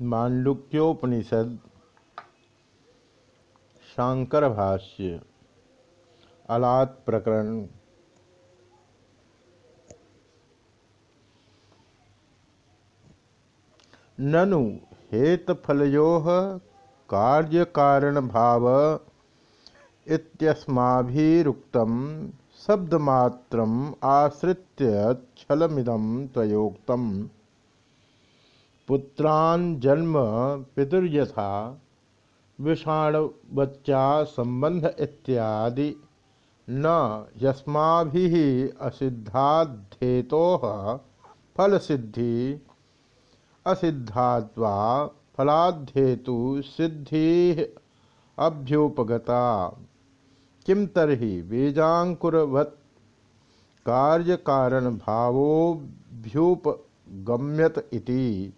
मांडुक्योपनिषद शांकर भाष्य अलात प्रकरण। ननु हेतफलो कार्यकारण भाव इत्यस्माभिरुक्तम शब्दमात्रम आश्रित्य छलमिदम त्वयोक्तम। पुत्रान जन्म पितुर्यथा विषाणुबच्चा संबंध इत्यादि। न यस्मा असिद्धाध्येतो फल सिद्धि असिद्धाद्वा फलाध्येतु सिद्धि अभ्युपगता। किम तरहि बीजाकुरवत् कार्य कारण भावोभ्युपगम्यत इति?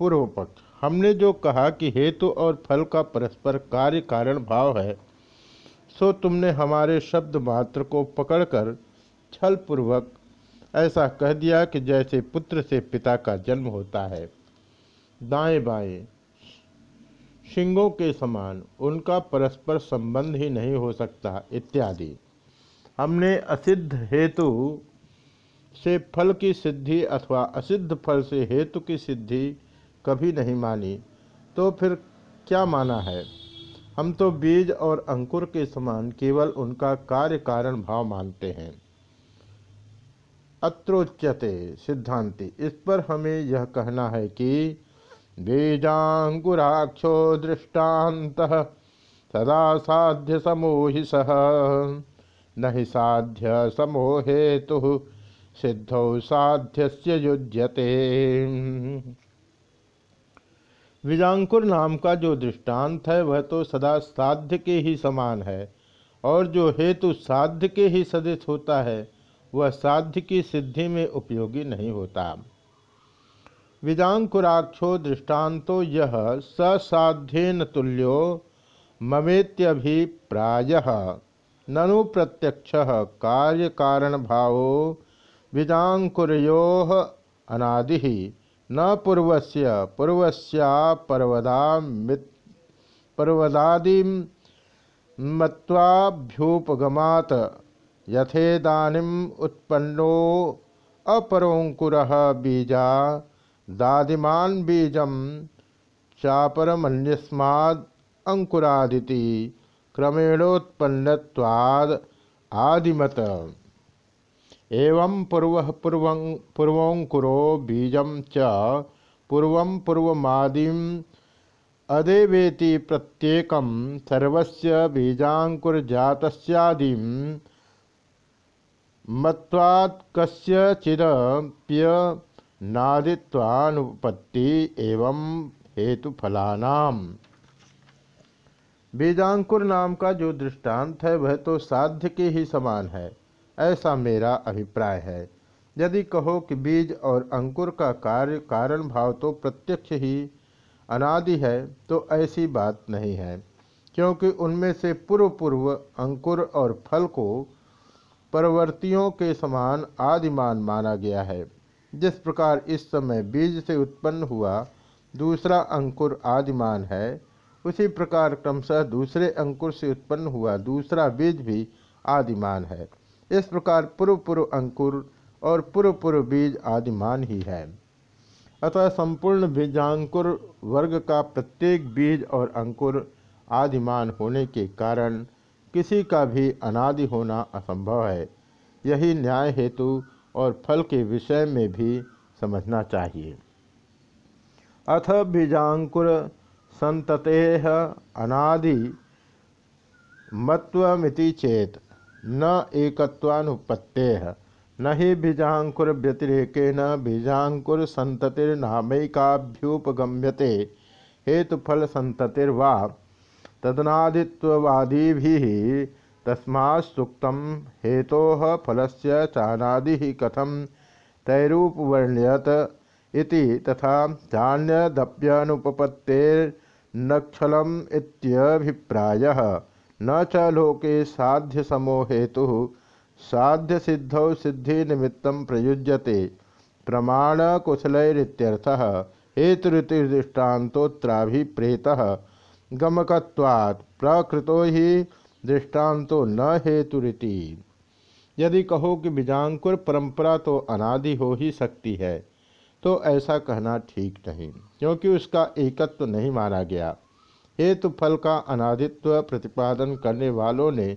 पूर्व पक्ष, हमने जो कहा कि हेतु और फल का परस्पर कार्य कारण भाव है, सो तुमने हमारे शब्द मात्र को पकड़कर छल पूर्वक ऐसा कह दिया कि जैसे पुत्र से पिता का जन्म होता है। दाएँ बाएँ, शिंगों के समान उनका परस्पर संबंध ही नहीं हो सकता, इत्यादि। हमने असिद्ध हेतु से फल की सिद्धि अथवा असिद्ध फल से हेतु की सिद्धि कभी नहीं मानी। तो फिर क्या माना है? हम तो बीज और अंकुर के समान केवल उनका कार्य कारण भाव मानते हैं। अत्रोच्यते सिद्धांति। इस पर हमें यह कहना है कि बीजाकुराक्षो दृष्टांत सदा साध्य समोहि सह न ही साध्य समोहेतु सिद्धौ साध्य युज्यते। विजांकुर नाम का जो दृष्टांत है, वह तो सदा साध्य के ही समान है। और जो हेतु साध्य के ही सदृश होता है, वह साध्य की सिद्धि में उपयोगी नहीं होता। विजांकुराक्षो दृष्टान्तो यह ससाध्येन तुल्यो ममेत्यभिप्राय ननु प्रत्यक्ष कार्य कारण भावो विजाकुरो अनादि। न पूर्वस्य, पूर्वस्या पर्वदा पर्वदादि मत्वाभ्युपगमात, यथेदानीम उत्पन्नो अपरोंकुर बीजा, दादिमान बीजम चापरमन्यस्माद अंकुरादिति क्रमेणोत्पन्नवाद आदिमत। एवं पूर्व पूर्व पूर्वोकुरो बीज च, पूर्व पूर्वमादिम अदेवेति प्रत्येक सर्वस्य बीजाकुरजातस्यादिम मत्वात् कस्यचिदप्य नादित्वानुपत्ति एवं हेतुफलानाम बीजाकुर नाम का जो दृष्टांत है, वह तो साध्य के ही समान है। ऐसा मेरा अभिप्राय है। यदि कहो कि बीज और अंकुर का कार्य कारण भाव तो प्रत्यक्ष ही अनादि है तो ऐसी बात नहीं है, क्योंकि उनमें से पूर्व पूर्व अंकुर और फल को परवर्तियों के समान आदिमान माना गया है। जिस प्रकार इस समय बीज से उत्पन्न हुआ दूसरा अंकुर आदिमान है, उसी प्रकार क्रमशः दूसरे अंकुर से उत्पन्न हुआ दूसरा बीज भी आदिमान है। इस प्रकार पूर्व पूर्व अंकुर और पूर्व पूर्व बीज आदिमान ही है। अतः संपूर्ण बीजांकुर वर्ग का प्रत्येक बीज और अंकुर आदिमान होने के कारण किसी का भी अनादि होना असंभव है। यही न्याय हेतु और फल के विषय में भी समझना चाहिए। अथ बीजांकुर संतते अनादि मत्वमिति चेत। न एकत्वानुपत्ते। न ही बीजाकुर व्यतिरेकेण बीजाकुर संततिर्नामैकाभ्युपगम्यते हेतुफल संततिर्वा तदनादित्ववादी तस्मात्सुक्त हेतो फलस्य चानादि कथम तैरूपवर्ण्यत इति तथा चान्यदप्यनुपपत्तेर्नक्षलम इत्यभिप्रायः। न च लोके साध्य समो हेतु साध्य सिद्धौ सिद्धि निमित्त प्रयुज्यते। प्रमाण कुशलरित्यर्थ हेतुरीतिदृष्टान्तोत्राभिप्रेत गमकत्वात् प्रकृतो ही दृष्टान्तो न हेतुरीति। यदि कहो कि बीजांकुर परंपरा तो अनादि हो ही सकती है तो ऐसा कहना ठीक नहीं, क्योंकि उसका एकत्व तो नहीं माना गया। हेतु फल का अनादित्व प्रतिपादन करने वालों ने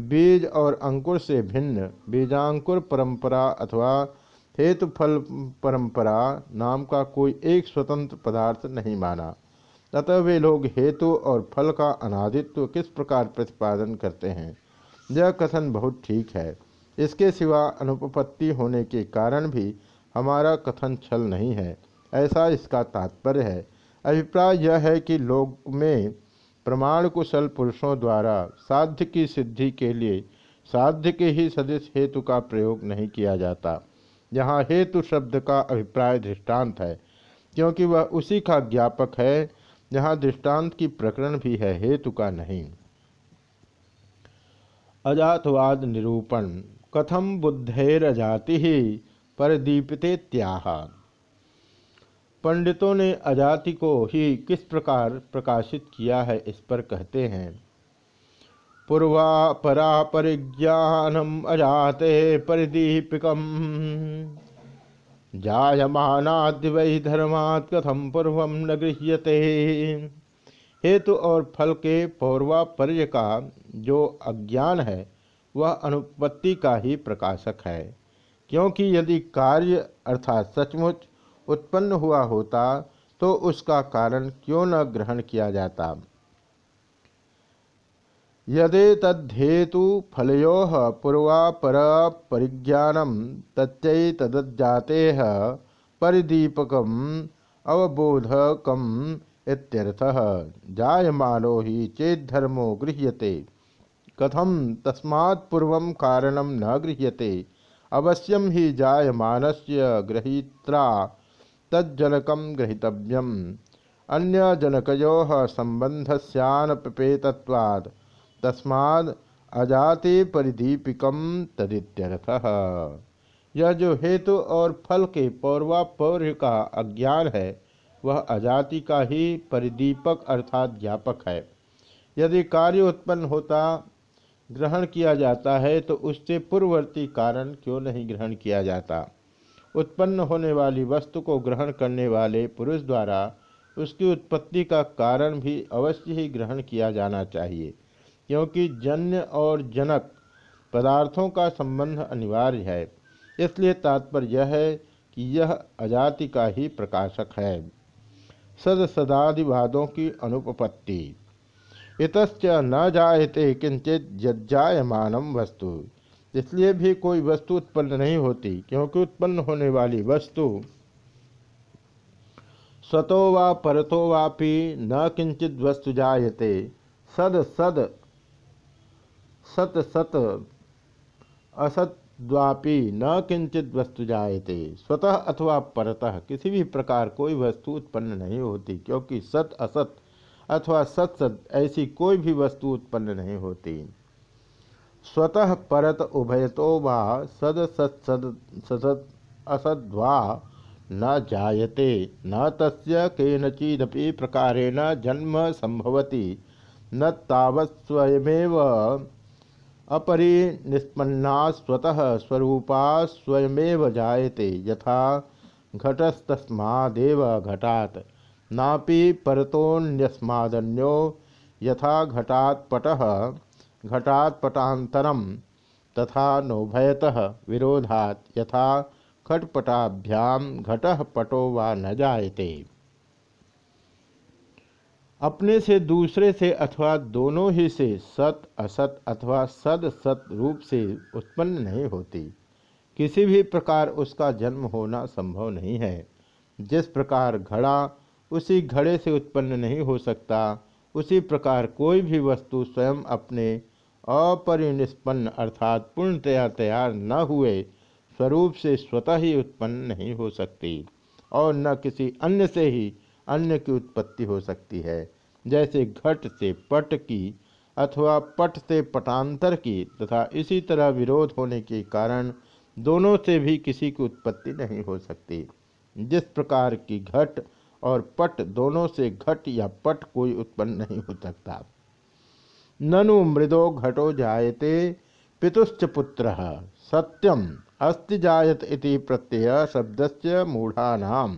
बीज और अंकुर से भिन्न बीजांकुर परंपरा अथवा हेतु फल परंपरा नाम का कोई एक स्वतंत्र पदार्थ नहीं माना। अतः वे लोग हेतु और फल का अनादित्व किस प्रकार प्रतिपादन करते हैं? यह कथन बहुत ठीक है। इसके सिवा अनुपपत्ति होने के कारण भी हमारा कथन छल नहीं है। ऐसा इसका तात्पर्य है। अभिप्राय यह है कि लोग में प्रमाण कुशल पुरुषों द्वारा साध्य की सिद्धि के लिए साध्य के ही सदस्य हेतु का प्रयोग नहीं किया जाता। यहाँ हेतु शब्द का अभिप्राय दृष्टांत है, क्योंकि वह उसी का ज्ञापक है जहाँ दृष्टांत की प्रकरण भी है, हेतु का नहीं। अजातवाद निरूपण, कथम बुद्धेरजाति ही परदीपते त्याह। पंडितों ने अजाति को ही किस प्रकार प्रकाशित किया है इस पर कहते हैं। पूर्वा परा परिज्ञानम अजाते परिदीपिकम। जायमानाद्य वही धर्मात् कथम पूर्व न गृह्यते। हेतु और फल के पौर्वापर्य का जो अज्ञान है, वह अनुपत्ति का ही प्रकाशक है। क्योंकि यदि कार्य अर्थात सचमुच उत्पन्न हुआ होता तो उसका कारण क्यों न ग्रहण किया जाता? यदे तद्धेतु फलो पूर्वापर परिज्ञानम तच्चै तदजाते परिदीपक इत्यर्थः। जायमानो ही चेद्धर्मो गृह्यते। कथम तस्मात् पूर्व कारणम न गृह्यते। अवश्यम ही जायमानस्य ग्रहीत्रा तज्जनक ग्रहीतव्यम। अन्यजनको संबंधस्यानपेतत्वाद तस्माद अजाति परिदीपिकम तदित्यर्थ। यह जो हेतु और फल के पौर्वापौर्य का अज्ञान है, वह अजाति का ही परिदीपक अर्थात ज्ञापक है। यदि कार्य उत्पन्न होता, ग्रहण किया जाता है तो उससे पूर्ववर्ती कारण क्यों नहीं ग्रहण किया जाता? उत्पन्न होने वाली वस्तु को ग्रहण करने वाले पुरुष द्वारा उसकी उत्पत्ति का कारण भी अवश्य ही ग्रहण किया जाना चाहिए, क्योंकि जन्य और जनक पदार्थों का संबंध अनिवार्य है। इसलिए तात्पर्य यह है कि यह अजाति का ही प्रकाशक है। सद सदादिवादों की अनुपपत्ति। इतच न जायते किंचित जज्जायमानम वस्तु। इसलिए भी कोई वस्तु उत्पन्न नहीं होती, क्योंकि उत्पन्न होने वाली वस्तु स्वतो वा परतो वापि न किंचित वस्तु जायते। सद सद, सत सत असद्वापि न किंचित वस्तु जायते। स्वतः अथवा परतः किसी भी प्रकार कोई वस्तु उत्पन्न नहीं होती, क्योंकि सत असत अथवा सत सत ऐसी कोई भी वस्तु उत्पन्न नहीं होती। स्वतः परत उभयतो वा सद सत्सद सद असद्वा न जायते, न तस्य केनचिदपि प्रकारेण जन्म संभवति न तावत् स्वयमेव अपरिनिष्पन्ना स्वतः स्वरूपा स्वयमेव जायते, यथा घटस्तस्मादेव घटात्। नापि परतोन्यस्मादन्यो यथा घटात् पटः घटात्पटातरम तथा नोभयतः विरोधात यथा खटपटाभ्याम घट पटो व न जायते। अपने से दूसरे से अथवा दोनों ही से सत, असत अथवा सद, सत रूप से उत्पन्न नहीं होती। किसी भी प्रकार उसका जन्म होना संभव नहीं है। जिस प्रकार घड़ा उसी घड़े से उत्पन्न नहीं हो सकता, उसी प्रकार कोई भी वस्तु स्वयं अपने अपरिनिष्पन्न अर्थात पूर्णतया तैयार न हुए स्वरूप से स्वतः ही उत्पन्न नहीं हो सकती और न किसी अन्य से ही अन्य की उत्पत्ति हो सकती है। जैसे घट से पट की अथवा पट से पटांतर की तथा इसी तरह विरोध होने के कारण दोनों से भी किसी की उत्पत्ति नहीं हो सकती। जिस प्रकार की घट और पट दोनों से घट या पट कोई उत्पन्न नहीं हो सकता। ननु मृदो घटो जायते, पितुश्च पुत्र। सत्यम अस्ति जायत इति प्रत्यय शब्दस्य मूढ़ानाम।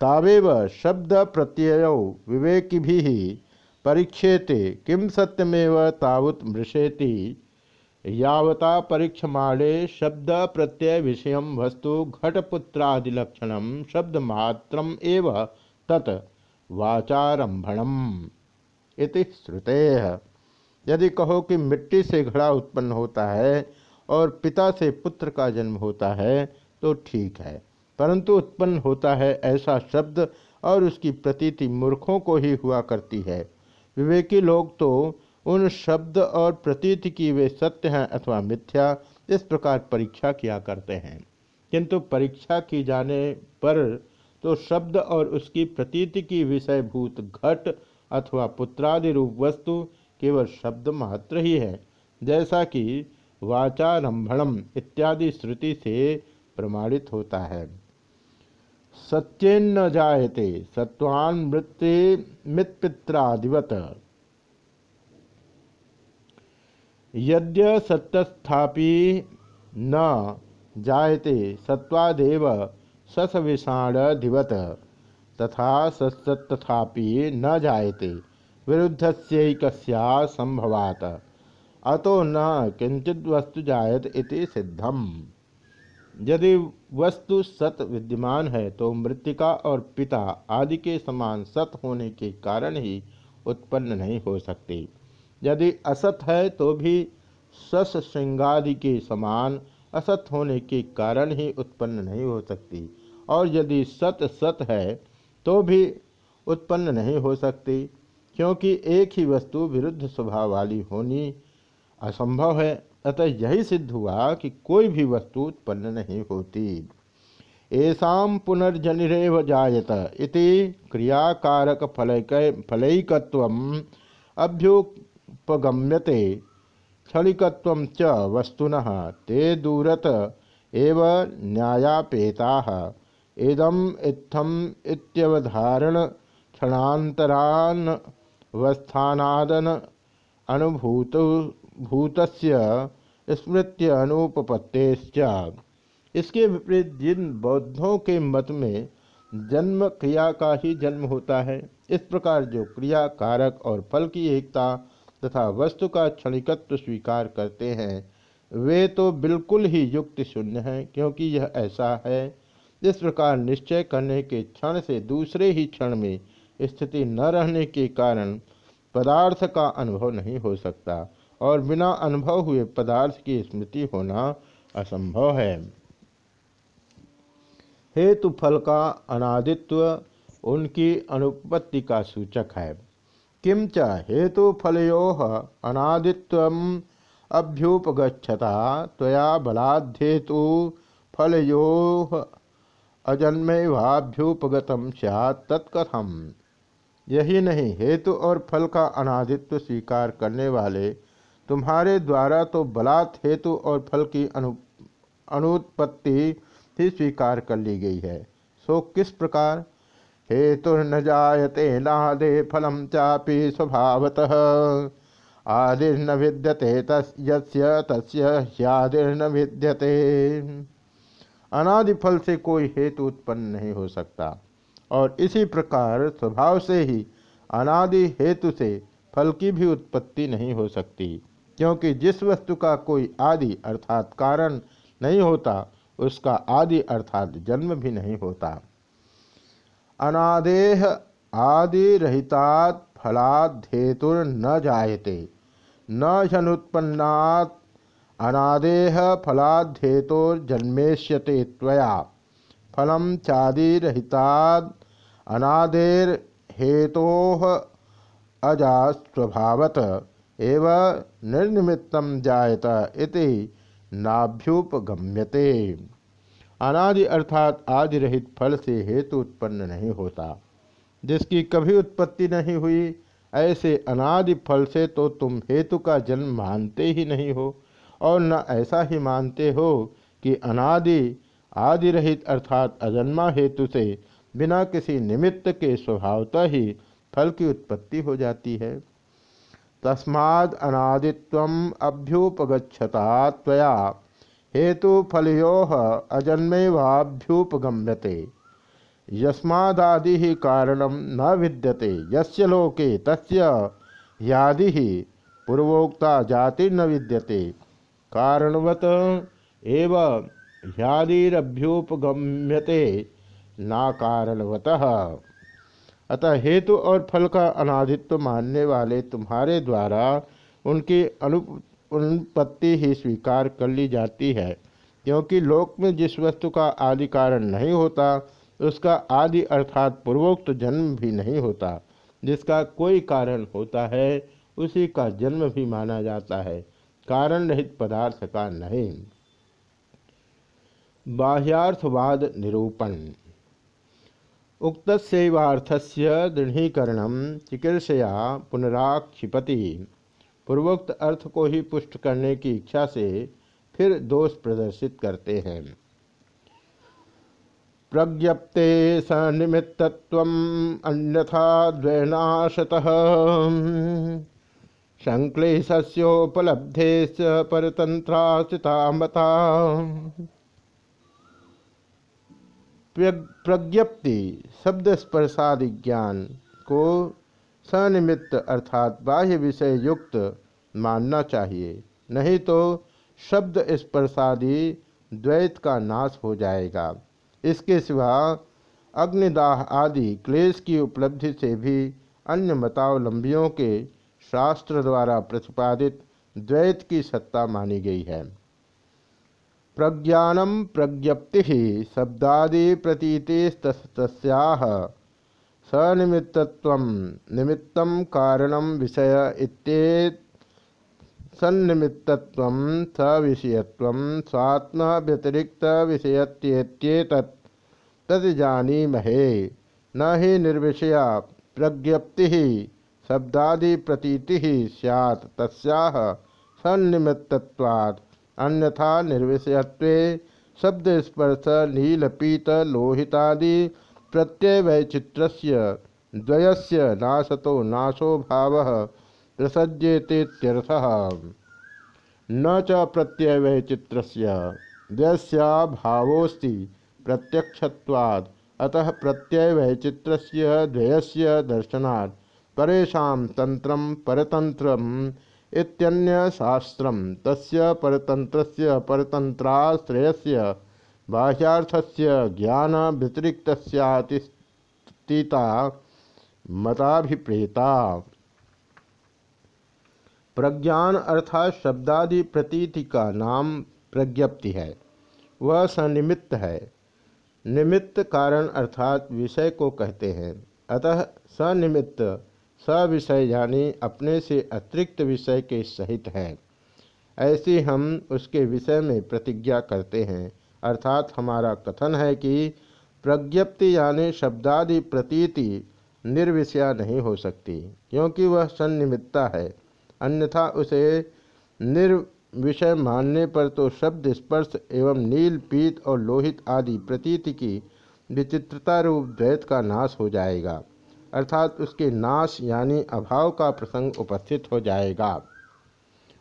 तावेव शब्द प्रत्यय विवेकी परीक्षेते किम सत्यमेव तावुत मृषेति। यावता परीक्षमाणे शब्द प्रत्यय विषय वस्तु घटपुत्रादिलक्षण शब्द मात्रम एव तत् इति श्रुते। यदि कहो कि मिट्टी से घड़ा उत्पन्न होता है और पिता से पुत्र का जन्म होता है तो ठीक है। परंतु उत्पन्न होता है ऐसा शब्द और उसकी प्रतीति मूर्खों को ही हुआ करती है। विवेकी लोग तो उन शब्द और प्रतीति की वे सत्य हैं अथवा मिथ्या, इस प्रकार परीक्षा किया करते हैं। किंतु परीक्षा की जाने पर तो शब्द और उसकी प्रतीति की विषयभूत घट अथवा पुत्रादि रूप वस्तु केवल शब्द मात्र ही है, जैसा कि वाचारंभणम इत्यादि श्रुति से प्रमाणित होता है। सत्येन्न जायते, सत्वान मृत्ति मित्पित्रादिवत। यद्य सत्यस्थापि न जायते, सत्वादेव ससविषाणधिवत, तथा सत्तथापि न जायते। विरुद्धस्यैकस्या संभवात। अतो न किंचित वस्तु जायत इति सिद्धम। यदि वस्तु सत विद्यमान है तो मृतिका और पिता आदि के समान सत होने के कारण ही उत्पन्न नहीं हो सकती। यदि असत है तो भी सस श्रृंगादि के समान असत होने के कारण ही उत्पन्न नहीं हो सकती। और यदि सत सत है तो भी उत्पन्न नहीं हो सकती। क्योंकि एक ही वस्तु विरुद्ध स्वभाव वाली होनी असंभव है। अतः यही सिद्ध हुआ कि कोई भी वस्तु उत्पन्न नहीं होती। ऐसा पुनर्जनिरेव जायत इति क्रियाकारक फलैक फलैकत्व अभ्युपगम्यते। क्षणिकत्व च वस्तुन ते दूरत एव न्यायापेता। इदम इत्थम इत्यवधारण क्षणांतरान वस्थानादन अनुभूत भूत स्मृत्य अनुपत्ते इसके विपरीत जिन बौद्धों के मत में जन्म क्रिया का ही जन्म होता है, इस प्रकार जो क्रिया, कारक और फल की एकता तथा वस्तु का क्षणिकत्व स्वीकार करते हैं, वे तो बिल्कुल ही युक्ति शून्य हैं, क्योंकि यह ऐसा है। इस प्रकार निश्चय करने के क्षण से दूसरे ही क्षण में स्थिति न रहने के कारण पदार्थ का अनुभव नहीं हो सकता और बिना अनुभव हुए पदार्थ की स्मृति होना असंभव है। हेतु फल का अनादित्व उनकी अनुपत्ति का सूचक है। किंच हेतु फलो अनादित्व अभ्युपगछता तया बलाध्येतु फलो अजन्मेवाभ्युपगत सैत् तत्कथम। यही नहीं, हेतु और फल का अनादित्व स्वीकार करने वाले, तुम्हारे द्वारा तो बलात् हेतु और फल की अनु, अनुत्पत्ति ही स्वीकार कर ली गई है। सो किस प्रकार? हेतु न जायते नादे फलम चापी स्वभावतः। आदिर्न विद्यते तस्य तस्य विद्यते। अनादि फल से कोई हेतु उत्पन्न नहीं हो सकता। और इसी प्रकार स्वभाव से ही अनादि हेतु से फल की भी उत्पत्ति नहीं हो सकती, क्योंकि जिस वस्तु का कोई आदि अर्थात कारण नहीं होता, उसका आदि अर्थात जन्म भी नहीं होता। अनादेह आदि रहितात फलाधेतुर न जायते, न जनुत्पन्नात्। अनादेह फलाधेतुर्जन्मेष्यते त्वया। फलम चादि रहिताद अनादेर हेतो अजास्वभावत एव निर्निमित्तम जायत इति नाभ्युपगम्यते। अनादि अर्थात आदि रहित फल से हेतु उत्पन्न नहीं होता। जिसकी कभी उत्पत्ति नहीं हुई, ऐसे अनादि फल से तो तुम हेतु का जन्म मानते ही नहीं हो, और न ऐसा ही मानते हो कि अनादि आदि रहित अर्थात अजन्मा हेतु से बिना किसी निमित्त के स्वभावतः ही फल की उत्पत्ति हो जाती है। तस्माद अनादित्व अभ्युपगछता तया हेतु फलो अजन्मेवाभ्युपगम्यते। यस्मादादि कारण न विद्यते। यस्य लोके तस्य यादि पूर्वोक्ता जाति न विद्यते। कारणवत एव ह्यादिरभ्युपगम्यते ना कारणवतः अतः हेतु और फल का अनादित्व मानने वाले तुम्हारे द्वारा उनकी अनुपत्ति ही स्वीकार कर ली जाती है, क्योंकि लोक में जिस वस्तु का आदि कारण नहीं होता, उसका आदि अर्थात पूर्वोक्त जन्म भी नहीं होता, जिसका कोई कारण होता है, उसी का जन्म भी माना जाता है, कारण रहित पदार्थ का नहीं। बाह्यार्थवाद निरूपण। उक्त उक्तवार्थस्य दृढ़ीकरण चिकित्सया पुनराक्षिपति। पूर्वोक्त अर्थ को ही पुष्ट करने की इच्छा से फिर दोष प्रदर्शित करते हैं। प्रज्ञप्ते सनिमित्तत्व अन्यथा द्वैनाशतः। संक्लेशस्योपलब्धे परतंत्रास्थिता मता प्रज्ञप्ति शब्द स्पर्शादि ज्ञान को सनिमित्त अर्थात बाह्य विषय युक्त मानना चाहिए। नहीं तो शब्द स्पर्शादि द्वैत का नाश हो जाएगा। इसके सिवा अग्निदाह आदि क्लेश की उपलब्धि से भी अन्य मतावलंबियों के शास्त्र द्वारा प्रतिपादित द्वैत की सत्ता मानी गई है। प्रज्ञानम प्रज्ञप्ति शब्दादि प्रतीतिस्तस्याह सनिमित्तत्व निमित्त कारण विषय सन्निमित्तत्व सविषयत्व स्वात्म व्यतिरिक्त विषयत्येत्येतत् तजानीमहे न ही निर्विषया प्रज्ञप्ति, शब्दादि प्रतीति सैत् तस्याह अन्यथा निर्विषयत्व शब्द स्पर्श नीलपीत, लोहितादि प्रत्यय वैचित्र द्वयस्य नाशतो नाशो भाव प्रसज्येतेत्यर्थ। न च प्रत्यय वैचित्र द्वयस्या भावोस्ति प्रत्यक्षत्वाद अतः प्रत्यय वैचित्र द्वयस्य दर्शनात् परेशा तंत्र परतंत्र इत्यन्य शास्त्रम तस्य परतंत्रस्य परतंत्राश्रयस्य बाह्यार्थस्य ज्ञान व्यतिरिक्तस्यातिस्थिता मताभिप्रेता। प्रज्ञान अर्थात शब्दादि प्रतीति का नाम प्रज्ञप्ति है। वह सनिमित्त है। निमित्त कारण अर्थात विषय को कहते हैं। अतः सनिमित्त सविषय यानी अपने से अतिरिक्त विषय के सहित हैं। ऐसी हम उसके विषय में प्रतिज्ञा करते हैं। अर्थात हमारा कथन है कि प्रज्ञप्ति यानी शब्दादि प्रतीति निर्विषया नहीं हो सकती, क्योंकि वह सन्निमित्ता है। अन्यथा उसे निर्विषय मानने पर तो शब्द स्पर्श एवं नील, पीत और लोहित आदि प्रतीति की विचित्रता रूप द्वैत का नाश हो जाएगा। अर्थात उसके नाश यानी अभाव का प्रसंग उपस्थित हो जाएगा।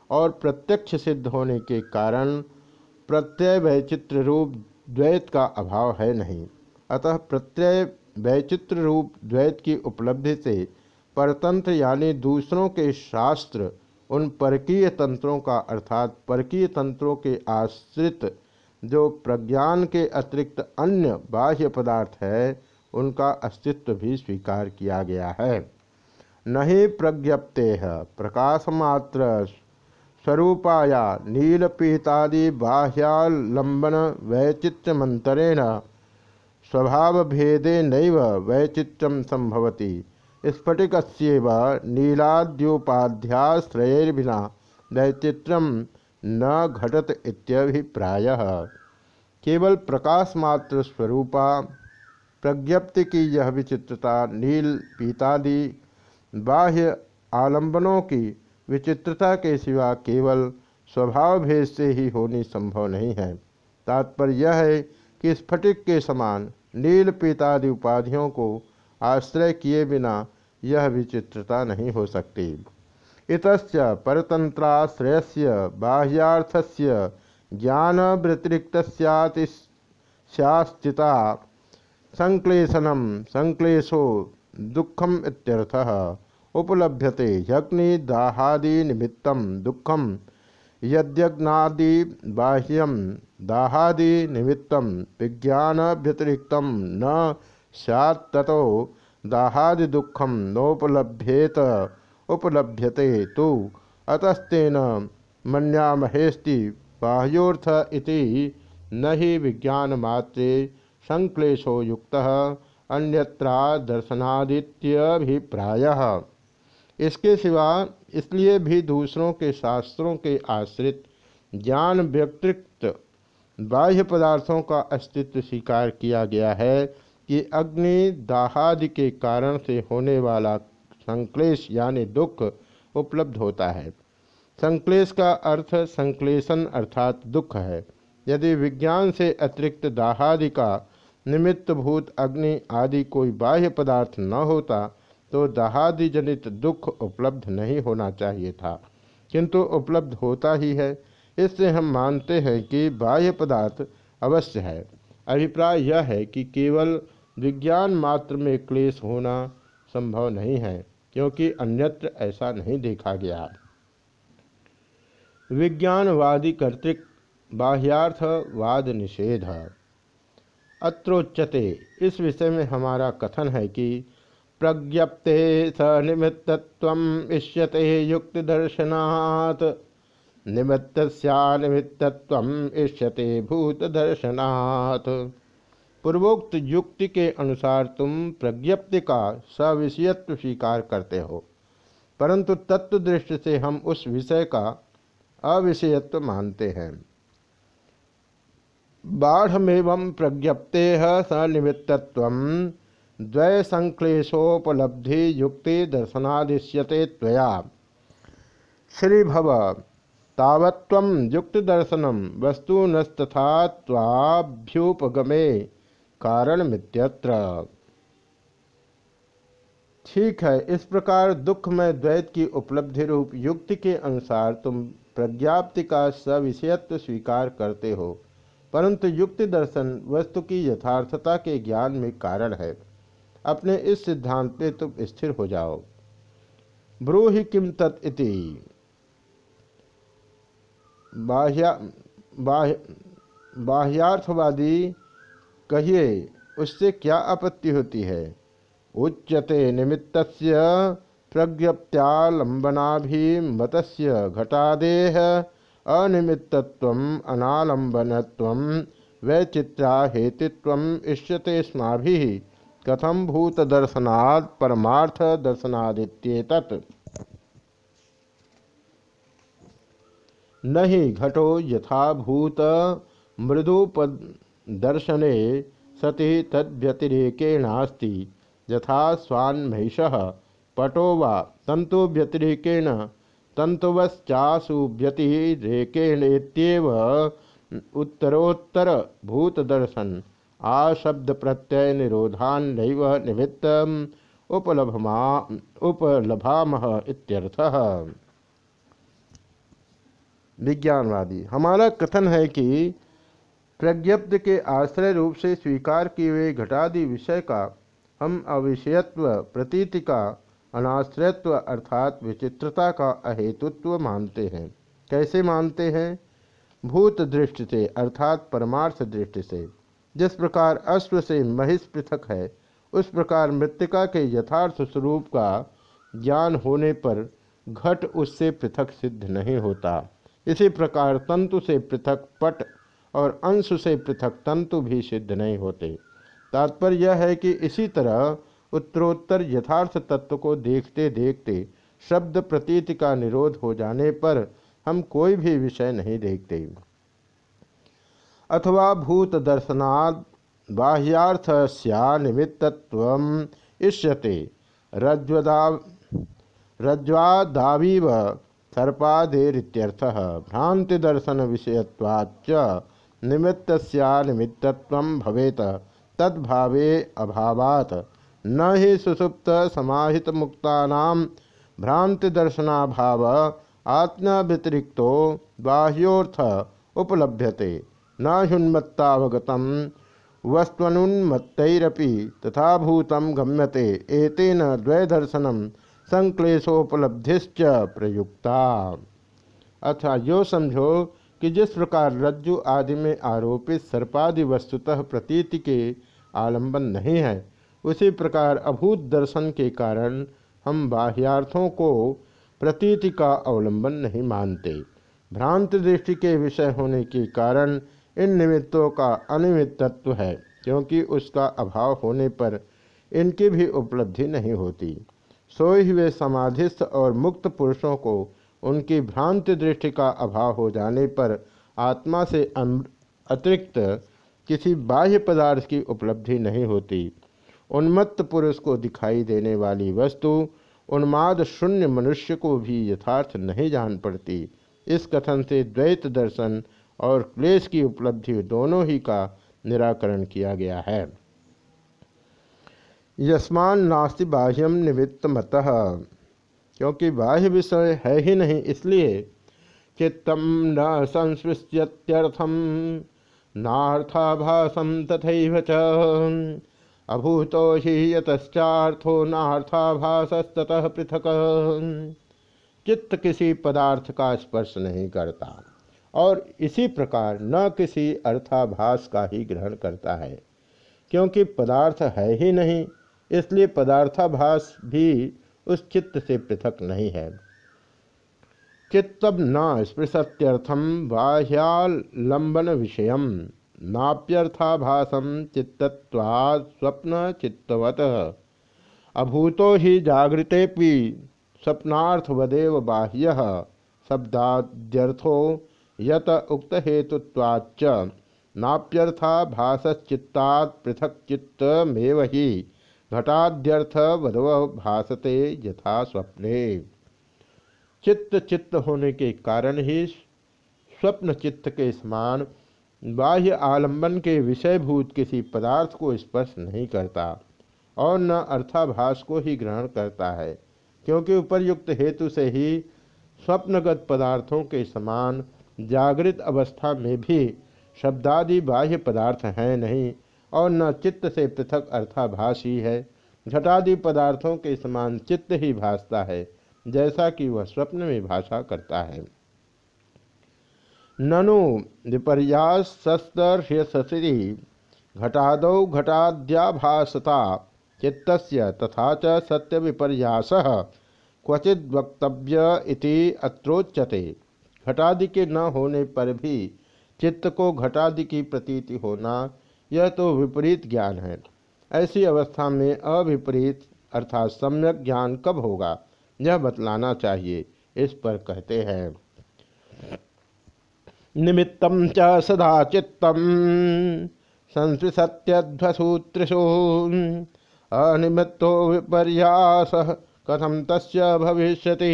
और प्रत्यक्ष सिद्ध होने के कारण प्रत्यय वैचित्र रूप द्वैत का अभाव है नहीं। अतः प्रत्यय वैचित्र रूप द्वैत की उपलब्धि से परतंत्र यानी दूसरों के शास्त्र उन परकीय तंत्रों का अर्थात परकीय तंत्रों के आश्रित जो प्रज्ञान के अतिरिक्त अन्य बाह्य पदार्थ है उनका अस्तित्व भी स्वीकार किया गया है। नहीं प्रज्ञप्ते प्रकाशमात्र स्वरूपाया नीलपीतादि बाह्यालंबन वैचित्रमंतरेण स्वभाव भेदे नैव वैचित्रम संभवती। स्फटिक नीलाद्योपाध्याश्रयर्बिना वैचित्रम न घटत इत्यभिप्राय। केवल प्रकाशमात्र स्वरूपा प्रज्ञप्ति की यह विचित्रता, नील पीतादि, बाह्य आलंबनों की विचित्रता के सिवा केवल स्वभाव भेद से ही होनी संभव नहीं है। तात्पर्य यह है कि स्फटिक के समान नील पीतादि उपाधियों को आश्रय किए बिना यह विचित्रता नहीं हो सकती। इत परतंत्राश्रय बाह्यार्थस्य ज्ञान व्यतिरिक्त सैस्थिता संक्लेशनम, संक्लेशो दुखम इत्यर्थः। उपलभ्यते यग्नि दाहादि निमित्तम दुखम यद्यग्नादि बाह्यम दाहादि निमित्तम विज्ञान व्यतिरिक्त न सैत्तो दाहादि दुखम नोपलभ्येत, उपलभ्यते तो। अतस्तेन मन्यामहेस्ति बाह्योर्थ इति न ही विज्ञान मात्रे संक्लेशो युक्त अन्यत्रा दर्शनादित्यभिप्राय इसके सिवा इसलिए भी दूसरों के शास्त्रों के आश्रित ज्ञान व्यतिरिक्त बाह्य पदार्थों का अस्तित्व स्वीकार किया गया है कि अग्नि दाहादि के कारण से होने वाला संक्लेश यानी दुख उपलब्ध होता है। संक्लेश का अर्थ संक्लेशन अर्थात दुख है। यदि विज्ञान से अतिरिक्त दाहादि का निमित्त भूत अग्नि आदि कोई बाह्य पदार्थ न होता तो दहादि जनित दुख उपलब्ध नहीं होना चाहिए था। किंतु उपलब्ध होता ही है। इससे हम मानते हैं कि बाह्य पदार्थ अवश्य है। अभिप्राय यह है कि केवल विज्ञान मात्र में क्लेश होना संभव नहीं है, क्योंकि अन्यत्र ऐसा नहीं देखा गया। विज्ञानवादी कर्तृक बाह्यार्थवाद निषेध। अत्रोच्यते। इस विषय में हमारा कथन है कि प्रज्ञप्ते स निमित्तत्व इष्यते युक्ति दर्शनात् निमित्त निमित्तत्व इष्यते भूत दर्शनात् पूर्वोक्त युक्ति के अनुसार तुम प्रज्ञप्ति का सविषयत्व स्वीकार करते हो। परंतु तत्व दृष्टि से हम उस विषय का अविषयत्व मानते हैं। बाढ़मेव प्रज्ञप्ते स निमित्तत्व द्वय संक्लेशोपलब्धि युक्ति दर्शनादिश्यते त्वया। श्रीभव तावत्व युक्त दर्शनम वस्तु नस्तथा कारण मित्यत्र ठीक है, इस प्रकार दुख में द्वैत की उपलब्धि रूप युक्ति के अनुसार तुम प्रज्ञाप्ति का सविषयत्व स्वीकार करते हो। परंतु युक्ति दर्शन वस्तु की यथार्थता के ज्ञान में कारण है। अपने इस सिद्धांत पे तुम स्थिर हो जाओ। ब्रूहि किम तत्ति बाह्य बाह्यार्थवादी कहिए, उससे क्या आपत्ति होती है? उच्यते निमित्त प्रज्ञप्त्यालंबनाभिमत घटादेह। अनिमित्तत्व अनालंबनत्व वैचित्रा हेतुत्व इष्यते स्माभि। कथम भूत दर्शनाद परमार्थ दर्शनादित्येतत् न ही घटो यथाभूत मृदुपदर्शने सति तद्व्यतिरेकेणास्ति। यथा स्वान्महिष, पटो वा तंतुव्यतिरेकेण तंतुवश्चासु व्यतिरेकेणेत्येव उत्तरोत्तर भूतदर्शन आ शब्द प्रत्यय निरोधान नैव निमित्त उपलभमा, उपलभामह इत्यर्थः। विज्ञानवादी, हमारा कथन है कि प्रज्ञप्त के आश्रय रूप से स्वीकार किए हुए घटादि विषय का हम अविषयत्व प्रतीति का अनाश्रयत्व अर्थात विचित्रता का अहेतुत्व मानते हैं। कैसे मानते हैं? भूत दृष्टि से अर्थात परमार्थ दृष्टि से। जिस प्रकार अश्व से महिष पृथक है, उस प्रकार मृतिका के यथार्थ स्वरूप का ज्ञान होने पर घट उससे पृथक सिद्ध नहीं होता। इसी प्रकार तंतु से पृथक पट और अंश से पृथक तंतु भी सिद्ध नहीं होते। तात्पर्य यह है कि इसी तरह उत्तरोत्तर यथार्थ तत्व को देखते देखते शब्द प्रतीत का निरोध हो जाने पर हम कोई भी विषय नहीं देखते। अथवा भूत दर्शनाद बाह्यार्थ निमित्तत्व इष्यते। रज्वदा, रज्वादावीव सर्पादेरित्यर्थः भ्रांति दर्शन विषयत्वाच्च निमित्त निमित्तत्व भवेत। तद्भावे अभावात न ही सुसुप्त समाहित मुक्ता भ्रांति दर्शनाभाव आत्मा व्यतिरिक्तो बाह्योर्थ उपलभ्यते। न ह्युन्मत्तावगत वस्तनुन्मत्तरपि तथा भूत गम्यते, एतेन द्वैदर्शनम संक्लेशोपलब्धिश्च प्रयुक्ता। अच्छा यो समझो कि जिस प्रकार रज्जु आदि में आरोपित सर्पादि वस्तुतः प्रतीति के आलंबन नहीं है उसी प्रकार अभूत दर्शन के कारण हम बाह्यार्थों को प्रतीति का अवलंबन नहीं मानते। भ्रांत दृष्टि के विषय होने के कारण इन निमित्तों का अनिमित्तत्व है, क्योंकि उसका अभाव होने पर इनकी भी उपलब्धि नहीं होती। सोए हुए समाधिस्थ और मुक्त पुरुषों को उनकी भ्रांत दृष्टि का अभाव हो जाने पर आत्मा से अतिरिक्त किसी बाह्य पदार्थ की उपलब्धि नहीं होती। उन्मत्त पुरुष को दिखाई देने वाली वस्तु, उन्माद शून्य मनुष्य को भी यथार्थ नहीं जान पड़ती। इस कथन से द्वैत दर्शन और क्लेश की उपलब्धि दोनों ही का निराकरण किया गया है। यस्मान नास्ति बाह्यम निमित्त मत क्योंकि बाह्य विषय है ही नहीं, इसलिए चित्तम न संस्पृश्यत्यर्थम नार्थाभासम तथा अभूतो ही यतश्चार्थो नार्थाभासस्तः पृथक। चित्त किसी पदार्थ का स्पर्श नहीं करता और इसी प्रकार न किसी अर्थाभास का ही ग्रहण करता है, क्योंकि पदार्थ है ही नहीं, इसलिए पदार्थाभास भी उस चित्त से पृथक नहीं है। चित्तब न स्पृशत्यर्थम बाह्यालंबन विषय नाप्यर्थाभासम चित्तवा स्वप्न चित्तवत अभूतो ही जागृते स्वप्नार्थवदेव बाह्य। शब्दाद्यर्थो यत उक्त हेतुत्वाच्च नाप्यर्थाभासचित्ता पृथक चित्तमेव ही घटाद्यर्थ वधव भासते यथा स्वप्ने। चित्त चित्त होने के कारण ही स्वप्न चित्त के समान बाह्य आलंबन के विषयभूत किसी पदार्थ को स्पर्श नहीं करता और न अर्थाभास को ही ग्रहण करता है, क्योंकि उपर्युक्त हेतु से ही स्वप्नगत पदार्थों के समान जागृत अवस्था में भी शब्दादि बाह्य पदार्थ हैं नहीं और न चित्त से पृथक अर्थाभास ही है। घटादि पदार्थों के समान चित्त ही भासता है, जैसा कि वह स्वप्न में भाषा करता है। ननु विपर्यासस्तर्षि घटाद घटाद्याभासता। चित्त तथा च सत्य विपर्यास क्वचिद वक्तव्य अत्रोच्यते। घटादि के न होने पर भी चित्त को घटादि की प्रतीति होना, यह तो विपरीत ज्ञान है। ऐसी अवस्था में अविपरीत अर्थात सम्यक ज्ञान कब होगा, यह बतलाना चाहिए, इस पर कहते हैं। निमित्तम च सदा चित्तम संस्पृशत्यध्वसूत्रिषु अनिमित्तो विपर्यास कथम तस्य भविष्यति?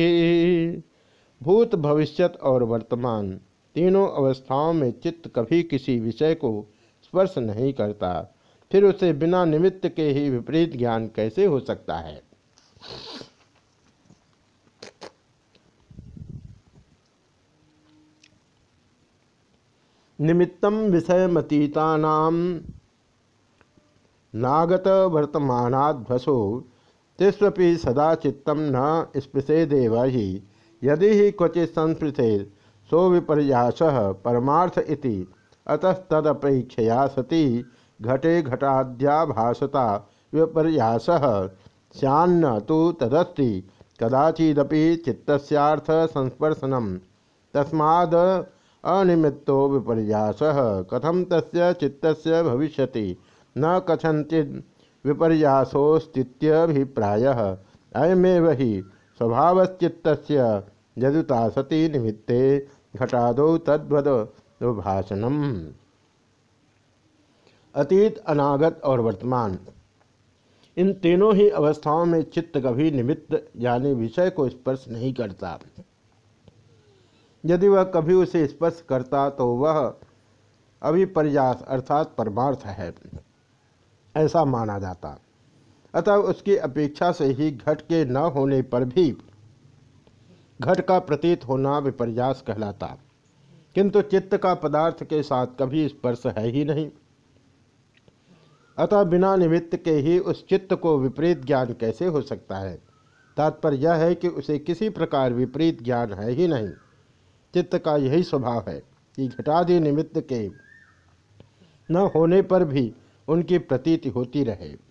भूत भविष्यत और वर्तमान तीनों अवस्थाओं में चित्त कभी किसी विषय को स्पर्श नहीं करता। फिर उसे बिना निमित्त के ही विपरीत ज्ञान कैसे हो सकता है? निमित्तम विषयमतीता नागत वर्तमानाध्वसो तिस्वी सदा चित्तम न स्पृशेदेव ही यदि ही क्वचि संस्पृशे, सो विपर्यास परमार्थ इति। अतस्तदपेक्षया सती घटे घटाद्या घटाद्याभासता विपर्यास। सन्न तो तदस्ति, कदाचिदपि चित्तस्यार्थ संस्पर्शनम तस्माद अनिमित्तो विपर्यास कथम तस्य चित्तस्य भविष्यति? न कथंचिद विपर्यासोस्तीभिप्राय अयमेव ही स्वभावचित्त यदुता सती निमित्ते घटादौ तद्वद भाषणम अतीत, अनागत और वर्तमान। इन तीनों ही अवस्थाओं में चित्त कभी निमित्त यानी विषय को स्पर्श नहीं करता। यदि वह कभी उसे स्पर्श करता तो वह अभिपर्यास अर्थात परमार्थ है। ऐसा माना जाता। अतः उसकी अपेक्षा से ही घट के न होने पर भी घट का प्रतीत होना विपर्यास कहलाता। किंतु चित्त का पदार्थ के साथ कभी स्पर्श है ही नहीं। अतः बिना निमित्त के ही उस चित्त को विपरीत ज्ञान कैसे हो सकता है? तात्पर्य यह है कि उसे किसी प्रकार विपरीत ज्ञान है ही नहीं। चित्त का यही स्वभाव है कि घटादि निमित्त के न होने पर भी उनकी प्रतीति होती रहे।